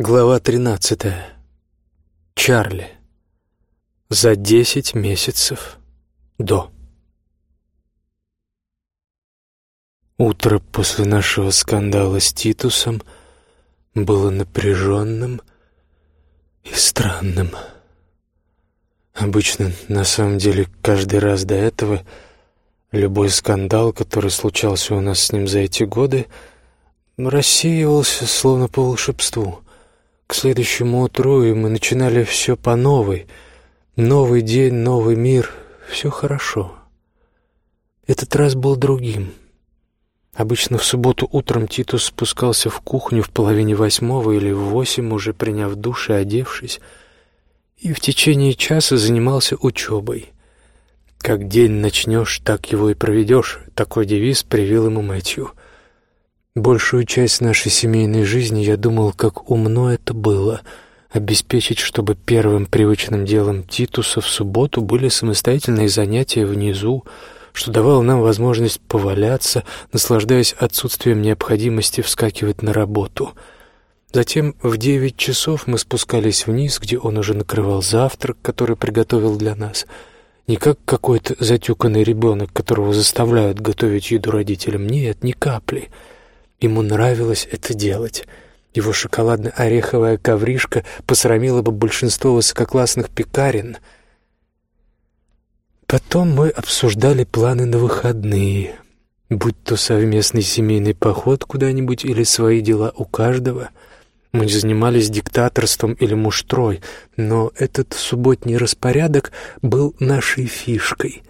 Глава 13. Чарли. За десять месяцев до. Утро после нашего скандала с Титусом было напряженным и странным. Обычно, на самом деле, каждый раз до этого любой скандал, который случался у нас с ним за эти годы, рассеивался словно по волшебству — к следующему утру, и мы начинали все по новой. Новый день, новый мир, все хорошо. Этот раз был другим. Обычно в субботу утром Титус спускался в кухню в половине восьмого или в восемь, уже приняв душ и одевшись, и в течение часа занимался учебой. «Как день начнешь, так его и проведешь», — такой девиз привил ему Мэтью — Большую часть нашей семейной жизни я думал, как умно это было — обеспечить, чтобы первым привычным делом Титуса в субботу были самостоятельные занятия внизу, что давало нам возможность поваляться, наслаждаясь отсутствием необходимости вскакивать на работу. Затем в девять часов мы спускались вниз, где он уже накрывал завтрак, который приготовил для нас. Не как какой-то затюканный ребенок, которого заставляют готовить еду родителям. Нет, ни капли — Ему нравилось это делать. Его шоколадно-ореховая ковришка посрамила бы большинство высококлассных пекарен. Потом мы обсуждали планы на выходные, будь то совместный семейный поход куда-нибудь или свои дела у каждого. Мы занимались диктаторством или муштрой, но этот субботний распорядок был нашей фишкой.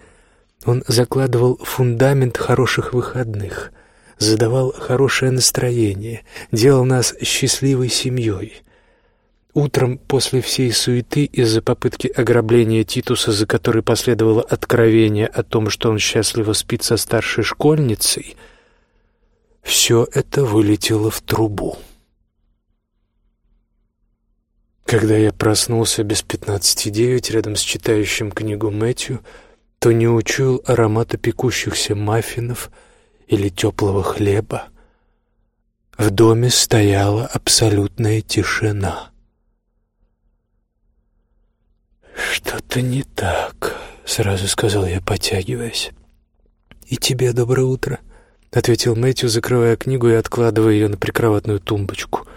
Он закладывал фундамент хороших выходных — задавал хорошее настроение, делал нас счастливой семьей. Утром после всей суеты из-за попытки ограбления Титуса, за которой последовало откровение о том, что он счастливо спит со старшей школьницей, все это вылетело в трубу. Когда я проснулся без пятнадцати девять рядом с читающим книгу Мэтью, то не учуял аромата пекущихся маффинов — или теплого хлеба. В доме стояла абсолютная тишина. «Что-то не так», — сразу сказал я, потягиваясь. «И тебе доброе утро», — ответил Мэтью, закрывая книгу и откладывая ее на прикроватную тумбочку.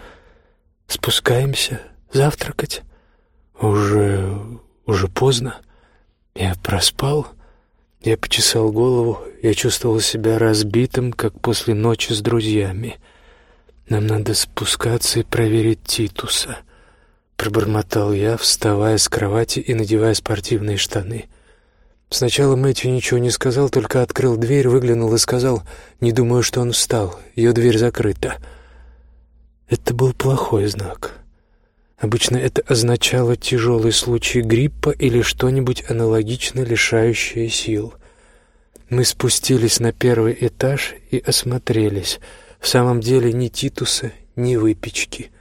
«Спускаемся завтракать?» «Уже... уже поздно. Я проспал». Я почесал голову, я чувствовал себя разбитым, как после ночи с друзьями. Нам надо спускаться и проверить Титуса. Пробормотал я, вставая с кровати и надевая спортивные штаны. Сначала Мэтью ничего не сказал, только открыл дверь, выглянул и сказал, «Не думаю, что он встал, ее дверь закрыта». Это был плохой знак. Обычно это означало тяжелый случай гриппа или что-нибудь аналогично лишающее сил. Мы спустились на первый этаж и осмотрелись. В самом деле ни Титуса, ни выпечки.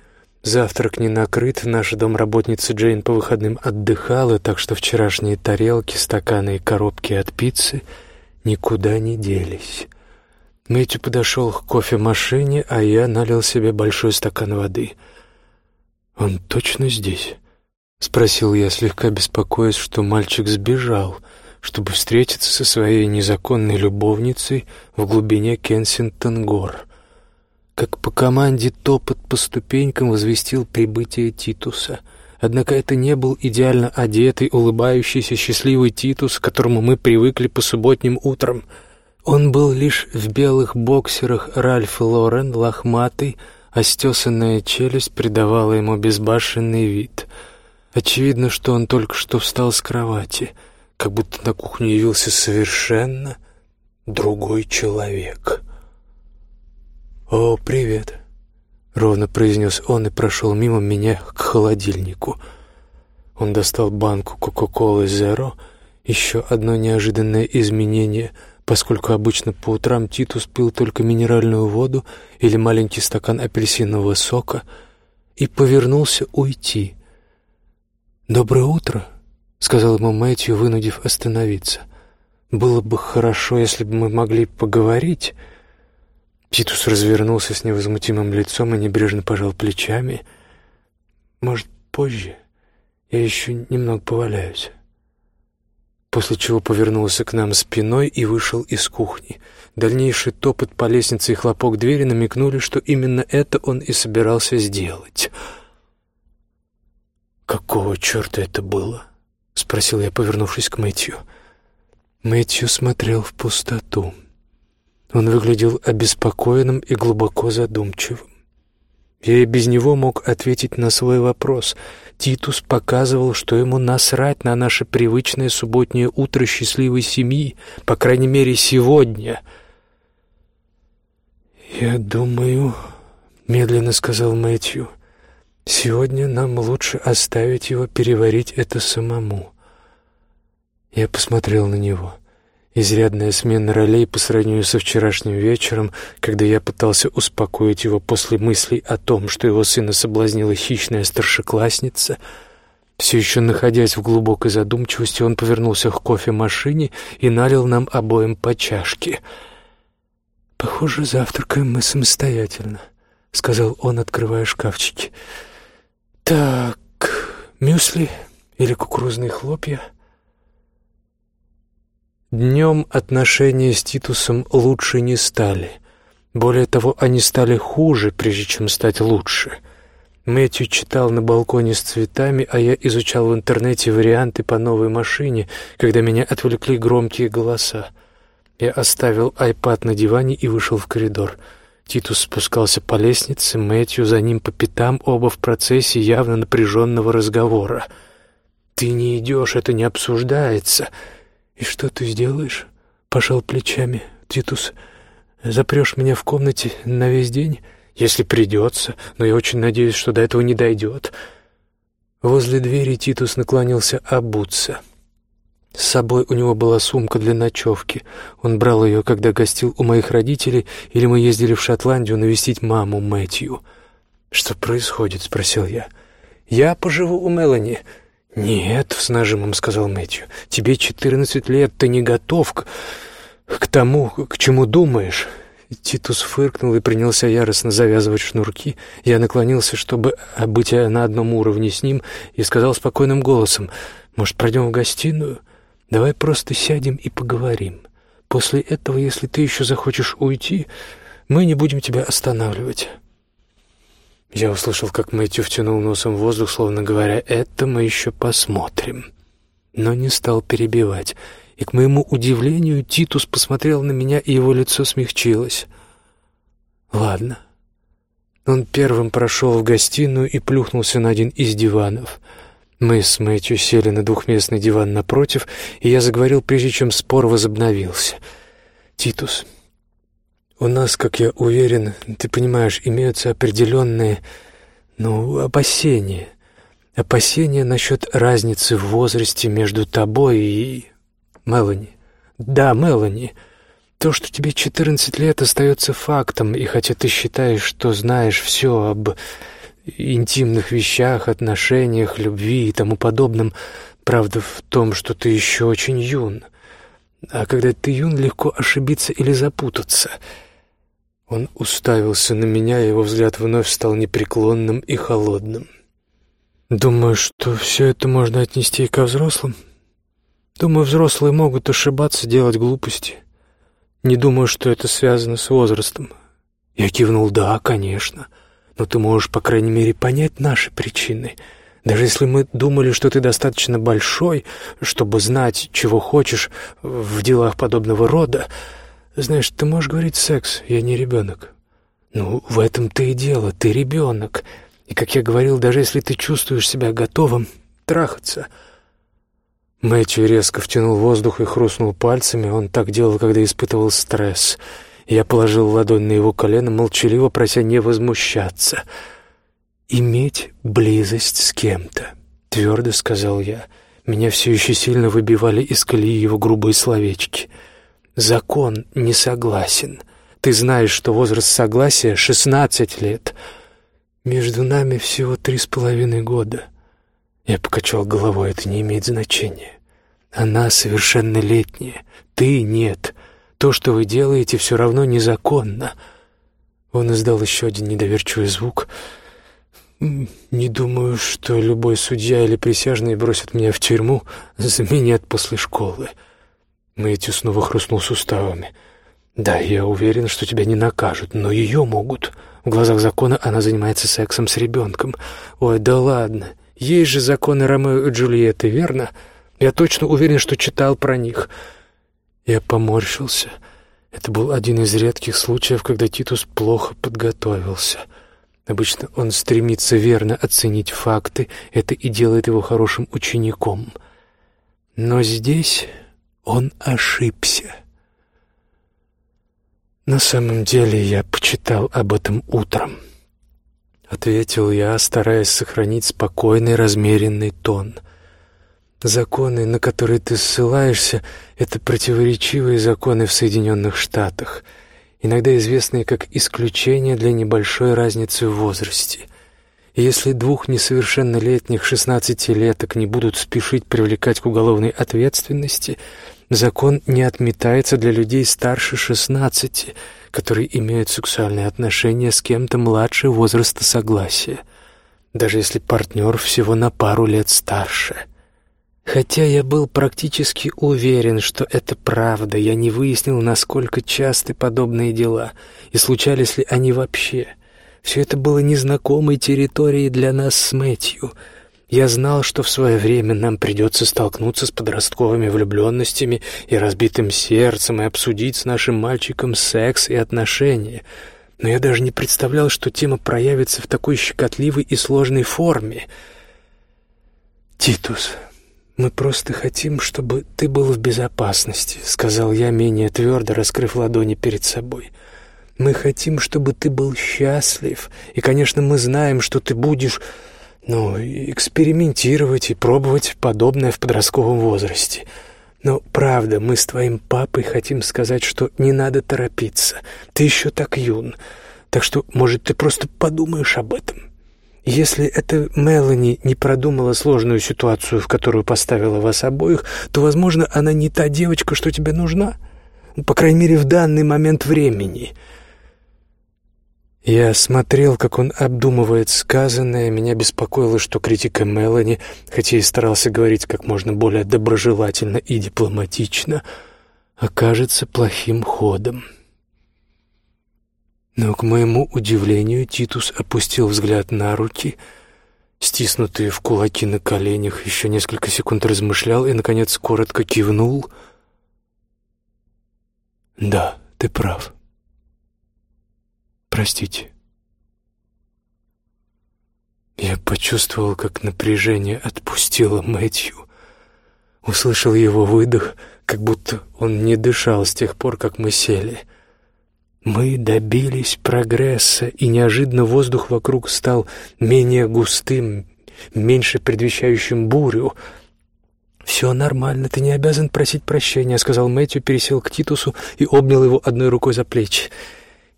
Завтрак не накрыт, наша домработница Джейн по выходным отдыхала, так что вчерашние тарелки, стаканы и коробки от пиццы никуда не делись. Мэтью подошел к кофемашине, а я налил себе большой стакан воды — «Он точно здесь?» — спросил я, слегка беспокоясь, что мальчик сбежал, чтобы встретиться со своей незаконной любовницей в глубине Кенсингтон-гор. Как по команде топот по ступенькам возвестил прибытие Титуса. Однако это не был идеально одетый, улыбающийся, счастливый Титус, к которому мы привыкли по субботним утрам. Он был лишь в белых боксерах Ральф Лорен, лохматый, а стесанная челюсть придавала ему безбашенный вид. Очевидно, что он только что встал с кровати, как будто на кухню явился совершенно другой человек. «О, привет!» — ровно произнес он и прошел мимо меня к холодильнику. Он достал банку Кока-Колы Зеро, еще одно неожиданное изменение — поскольку обычно по утрам Титус пил только минеральную воду или маленький стакан апельсинового сока, и повернулся уйти. «Доброе утро», — сказал ему Мэтью, вынудив остановиться. «Было бы хорошо, если бы мы могли поговорить». Титус развернулся с невозмутимым лицом и небрежно пожал плечами. Может, позже? Я еще немного поваляюсь». После чего повернулся к нам спиной и вышел из кухни. Дальнейший топот по лестнице и хлопок двери намекнули, что именно это он и собирался сделать. «Какого черта это было?» — спросил я, повернувшись к Мэтью. Мэтью смотрел в пустоту. Он выглядел обеспокоенным и глубоко задумчивым. Я и без него мог ответить на свой вопрос. Титус показывал, что ему насрать на наше привычное субботнее утро счастливой семьи, по крайней мере, сегодня. «Я думаю», — медленно сказал Мэтью, — «сегодня нам лучше оставить его переварить это самому». Я посмотрел на него. Изрядная смена ролей по сравнению со вчерашним вечером, когда я пытался успокоить его после мыслей о том, что его сына соблазнила хищная старшеклассница. Все еще находясь в глубокой задумчивости, он повернулся к кофемашине и налил нам обоим по чашке. «Похоже, завтракаем мы самостоятельно», — сказал он, открывая шкафчики. «Так, мюсли или кукурузные хлопья?» Днем отношения с Титусом лучше не стали. Более того, они стали хуже, прежде чем стать лучше. Мэтью читал на балконе с цветами, а я изучал в интернете варианты по новой машине, когда меня отвлекли громкие голоса. Я оставил айпад на диване и вышел в коридор. Титус спускался по лестнице, Мэтью за ним по пятам, оба в процессе явно напряженного разговора. «Ты не идешь, это не обсуждается», «И что ты сделаешь?» — пожал плечами Титус. «Запрешь меня в комнате на весь день?» «Если придется, но я очень надеюсь, что до этого не дойдет». Возле двери Титус наклонился обуться. С собой у него была сумка для ночевки. Он брал ее, когда гостил у моих родителей, или мы ездили в Шотландию навестить маму Мэтью. «Что происходит?» — спросил я. «Я поживу у Мелани», «Нет», — с нажимом сказал Мэтью, — «тебе четырнадцать лет, ты не готов к, к тому, к чему думаешь». Титус фыркнул и принялся яростно завязывать шнурки. Я наклонился, чтобы быть на одном уровне с ним, и сказал спокойным голосом, «Может, пройдем в гостиную? Давай просто сядем и поговорим. После этого, если ты еще захочешь уйти, мы не будем тебя останавливать». Я услышал, как Мэтью втянул носом воздух, словно говоря, «это мы еще посмотрим». Но не стал перебивать, и, к моему удивлению, Титус посмотрел на меня, и его лицо смягчилось. «Ладно». Он первым прошел в гостиную и плюхнулся на один из диванов. Мы с Мэтью сели на двухместный диван напротив, и я заговорил, прежде чем спор возобновился. «Титус, у нас, как я уверен, ты понимаешь, имеются определенные, ну, опасения. Опасения насчет разницы в возрасте между тобой и... Мелани. Да, Мелани. То, что тебе 14 лет, остается фактом, и хотя ты считаешь, что знаешь все об интимных вещах, отношениях, любви и тому подобном, правда в том, что ты еще очень юн. А когда ты юн, легко ошибиться или запутаться — он уставился на меня, и его взгляд вновь стал непреклонным и холодным. «Думаю, что все это можно отнести и ко взрослым. Думаю, взрослые могут ошибаться, делать глупости. Не думаю, что это связано с возрастом». Я кивнул «Да, конечно, но ты можешь, по крайней мере, понять наши причины». Даже если мы думали, что ты достаточно большой, чтобы знать, чего хочешь в делах подобного рода, знаешь, ты можешь говорить секс, я не ребенок. Ну, в этом-то и дело, ты ребенок. И, как я говорил, даже если ты чувствуешь себя готовым трахаться... Мэтью резко втянул воздух и хрустнул пальцами. Он так делал, когда испытывал стресс. Я положил ладонь на его колено, молчаливо прося не возмущаться. «Иметь близость с кем-то», — твердо сказал я. Меня все еще сильно выбивали из колеи его грубые словечки — Закон не согласен. Ты знаешь, что возраст согласия — шестнадцать лет. Между нами всего три с половиной года. Я покачал головой, это не имеет значения. Она совершеннолетняя, ты нет. То, что вы делаете, все равно незаконно. Он издал еще один недоверчивый звук. Не думаю, что любой судья или присяжный бросит меня в тюрьму, заменят после школы. Мэтью снова хрустнул суставами. Да, я уверен, что тебя не накажут, но ее могут. В глазах закона она занимается сексом с ребенком. Ой, да ладно. Есть же законы Ромео и Джульетты, верно? Я точно уверен, что читал про них. Я поморщился. Это был один из редких случаев, когда Титус плохо подготовился — Обычно он стремится верно оценить факты, это и делает его хорошим учеником. Но здесь он ошибся. «На самом деле я почитал об этом утром», — ответил я, стараясь сохранить спокойный, размеренный тон. «Законы, на которые ты ссылаешься, — это противоречивые законы в Соединенных Штатах — иногда известные как исключение для небольшой разницы в возрасте. Если двух несовершеннолетних шестнадцатилеток не будут спешить привлекать к уголовной ответственности, закон не отметается для людей старше шестнадцати, которые имеют сексуальные отношения с кем-то младше возраста согласия, даже если партнер всего на пару лет старше – Хотя я был практически уверен, что это правда, я не выяснил, насколько часты подобные дела и случались ли они вообще. Все это было незнакомой территорией для нас с Мэтью. Я знал, что в свое время нам придется столкнуться с подростковыми влюбленностями и разбитым сердцем и обсудить с нашим мальчиком секс и отношения. Но я даже не представлял, что тема проявится в такой щекотливой и сложной форме. «Титус», «Мы просто хотим, чтобы ты был в безопасности», — сказал я менее твердо, раскрыв ладони перед собой. «Мы хотим, чтобы ты был счастлив, и, конечно, мы знаем, что ты будешь, ну, экспериментировать и пробовать подобное в подростковом возрасте. Но, правда, мы с твоим папой хотим сказать, что не надо торопиться. Ты еще так юн, так что, может, ты просто подумаешь об этом». Если эта Мелани не продумала сложную ситуацию, в которую поставила вас обоих, то, возможно, она не та девочка, что тебе нужна. По крайней мере, в данный момент времени. Я смотрел, как он обдумывает сказанное. Меня беспокоило, что критика Мелани, хотя и старался говорить как можно более доброжелательно и дипломатично, окажется плохим ходом. Но, к моему удивлению, Титус опустил взгляд на руки, стиснутые в кулаки на коленях, еще несколько секунд размышлял и, наконец, коротко кивнул. «Да, ты прав. Простите». Я почувствовал, как напряжение отпустило Мэтью. Услышал его выдох, как будто он не дышал с тех пор, как мы сели — мы добились прогресса, и неожиданно воздух вокруг стал менее густым, меньше предвещающим бурю. «Все нормально, ты не обязан просить прощения», — сказал Мэтью, пересел к Титусу и обнял его одной рукой за плечи.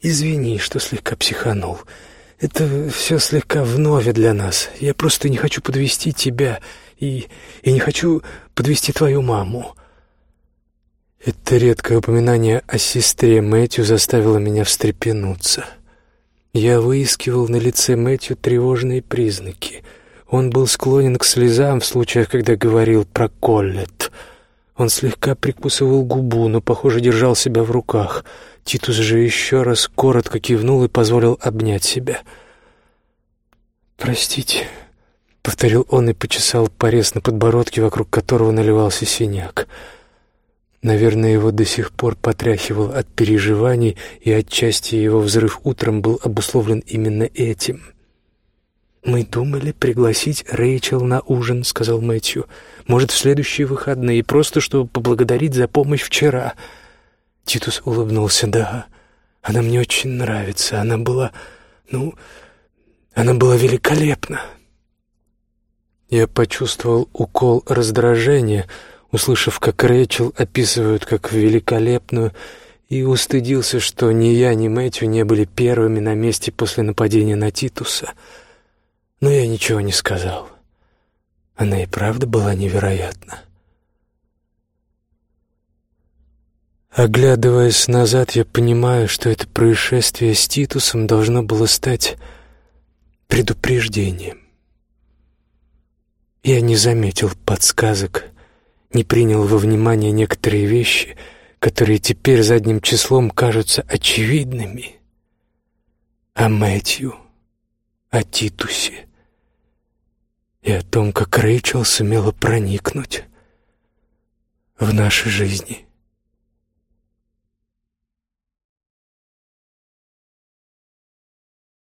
«Извини, что слегка психанул. Это все слегка вновь для нас. Я просто не хочу подвести тебя и, и не хочу подвести твою маму». Это редкое упоминание о сестре Мэтью заставило меня встрепенуться. Я выискивал на лице Мэтью тревожные признаки. Он был склонен к слезам в случаях, когда говорил про Коллет. Он слегка прикусывал губу, но, похоже, держал себя в руках. Титус же еще раз коротко кивнул и позволил обнять себя. «Простите», — повторил он и почесал порез на подбородке, вокруг которого наливался синяк. Наверное, его до сих пор потряхивал от переживаний, и отчасти его взрыв утром был обусловлен именно этим. «Мы думали пригласить Рэйчел на ужин», — сказал Мэтью. «Может, в следующие выходные, просто чтобы поблагодарить за помощь вчера». Титус улыбнулся. «Да, она мне очень нравится. Она была... ну, она была великолепна». Я почувствовал укол раздражения — услышав, как Рэйчел описывают как великолепную, и устыдился, что ни я, ни Мэтью не были первыми на месте после нападения на Титуса. Но я ничего не сказал. Она и правда была невероятна. Оглядываясь назад, я понимаю, что это происшествие с Титусом должно было стать предупреждением. Я не заметил подсказок, не принял во внимание некоторые вещи, которые теперь задним числом кажутся очевидными. О Мэтью, о Титусе и о том, как Рэйчел сумела проникнуть в наши жизни.